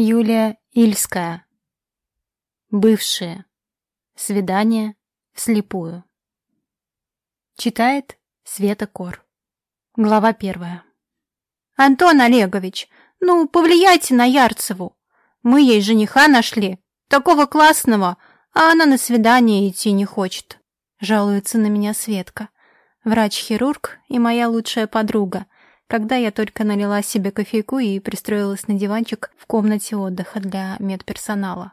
Юлия Ильская. Бывшие. Свидание вслепую. Читает Света Кор. Глава первая. «Антон Олегович, ну, повлияйте на Ярцеву. Мы ей жениха нашли, такого классного, а она на свидание идти не хочет», — жалуется на меня Светка. Врач-хирург и моя лучшая подруга — когда я только налила себе кофейку и пристроилась на диванчик в комнате отдыха для медперсонала.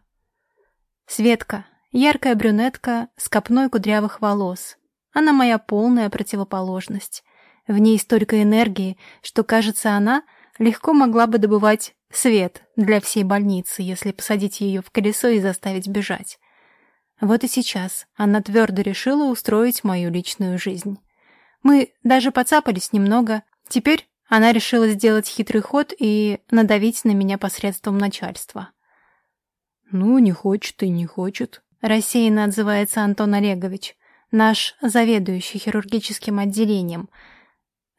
Светка, яркая брюнетка с копной кудрявых волос. Она моя полная противоположность. В ней столько энергии, что, кажется, она легко могла бы добывать свет для всей больницы, если посадить ее в колесо и заставить бежать. Вот и сейчас она твердо решила устроить мою личную жизнь. Мы даже поцапались немного, Теперь она решила сделать хитрый ход и надавить на меня посредством начальства. «Ну, не хочет и не хочет», — рассеянно отзывается Антон Олегович, наш заведующий хирургическим отделением,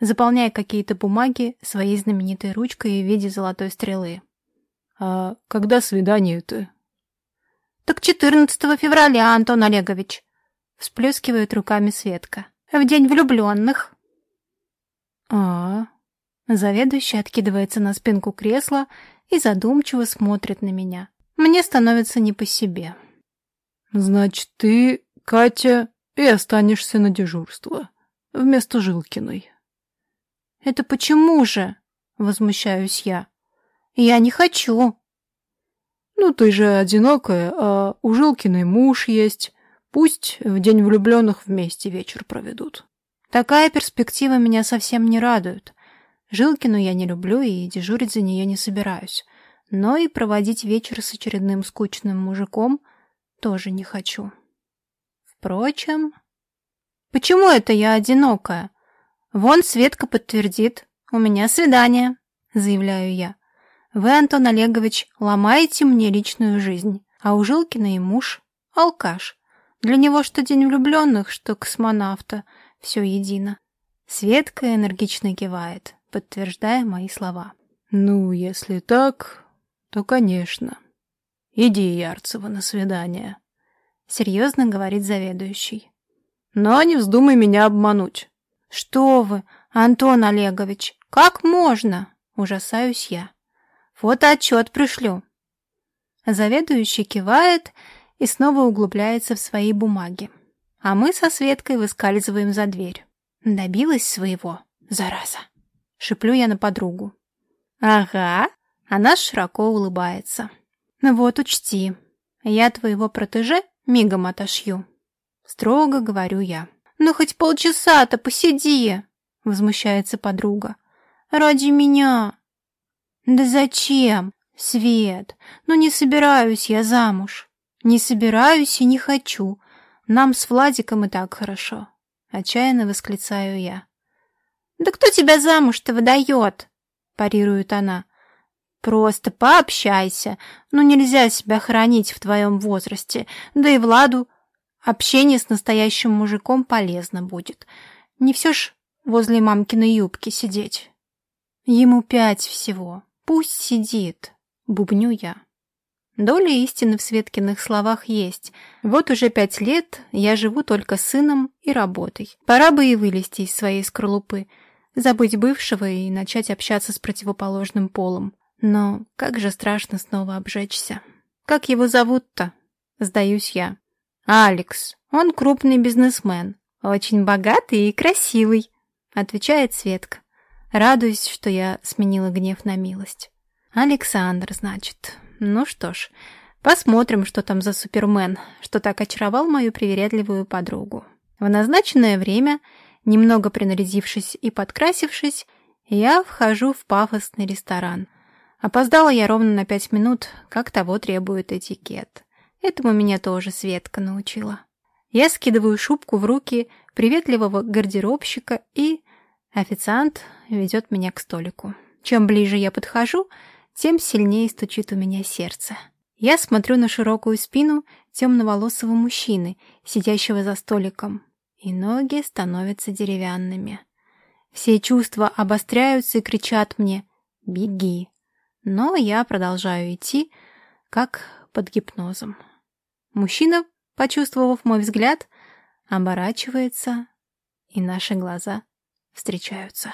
заполняя какие-то бумаги своей знаменитой ручкой в виде золотой стрелы. «А когда свидание-то?» «Так 14 февраля, Антон Олегович», — всплескивает руками Светка. «В день влюбленных» а Заведующий откидывается на спинку кресла и задумчиво смотрит на меня. Мне становится не по себе. «Значит, ты, Катя, и останешься на дежурство вместо Жилкиной». «Это почему же?» — возмущаюсь я. «Я не хочу». «Ну, ты же одинокая, а у Жилкиной муж есть. Пусть в день влюбленных вместе вечер проведут». Такая перспектива меня совсем не радует. Жилкину я не люблю и дежурить за нее не собираюсь. Но и проводить вечер с очередным скучным мужиком тоже не хочу. Впрочем... Почему это я одинокая? Вон Светка подтвердит. У меня свидание, заявляю я. Вы, Антон Олегович, ломаете мне личную жизнь, а у Жилкина и муж — алкаш. Для него что день влюбленных, что космонавта — все едино. Светка энергично кивает, подтверждая мои слова. «Ну, если так, то, конечно. Иди, Ярцева, на свидание», — серьезно говорит заведующий. «Но не вздумай меня обмануть». «Что вы, Антон Олегович, как можно?» — ужасаюсь я. «Фотоотчет пришлю». Заведующий кивает и снова углубляется в свои бумаги а мы со Светкой выскальзываем за дверь. Добилась своего, зараза. Шиплю я на подругу. Ага, она широко улыбается. Ну вот, учти, я твоего протеже мигом отошью. Строго говорю я. Ну хоть полчаса-то посиди, возмущается подруга. Ради меня. Да зачем? Свет, ну не собираюсь я замуж. Не собираюсь и не хочу. Нам с Владиком и так хорошо. Отчаянно восклицаю я. «Да кто тебя замуж-то выдает?» парирует она. «Просто пообщайся. Ну нельзя себя хранить в твоем возрасте. Да и Владу общение с настоящим мужиком полезно будет. Не все ж возле мамкиной юбки сидеть. Ему пять всего. Пусть сидит. Бубню я. Доля истины в Светкиных словах есть. Вот уже пять лет я живу только с сыном и работой. Пора бы и вылезти из своей скорлупы, забыть бывшего и начать общаться с противоположным полом. Но как же страшно снова обжечься. Как его зовут-то? Сдаюсь я. Алекс. Он крупный бизнесмен. Очень богатый и красивый, отвечает Светка. Радуюсь, что я сменила гнев на милость. Александр, значит. Ну что ж, посмотрим, что там за супермен, что так очаровал мою привередливую подругу. В назначенное время, немного принарядившись и подкрасившись, я вхожу в пафосный ресторан. Опоздала я ровно на пять минут, как того требует этикет. Этому меня тоже Светка научила. Я скидываю шубку в руки приветливого гардеробщика и... Официант ведет меня к столику. Чем ближе я подхожу, тем сильнее стучит у меня сердце. Я смотрю на широкую спину темноволосого мужчины, сидящего за столиком, и ноги становятся деревянными. Все чувства обостряются и кричат мне «Беги!». Но я продолжаю идти, как под гипнозом. Мужчина, почувствовав мой взгляд, оборачивается, и наши глаза встречаются.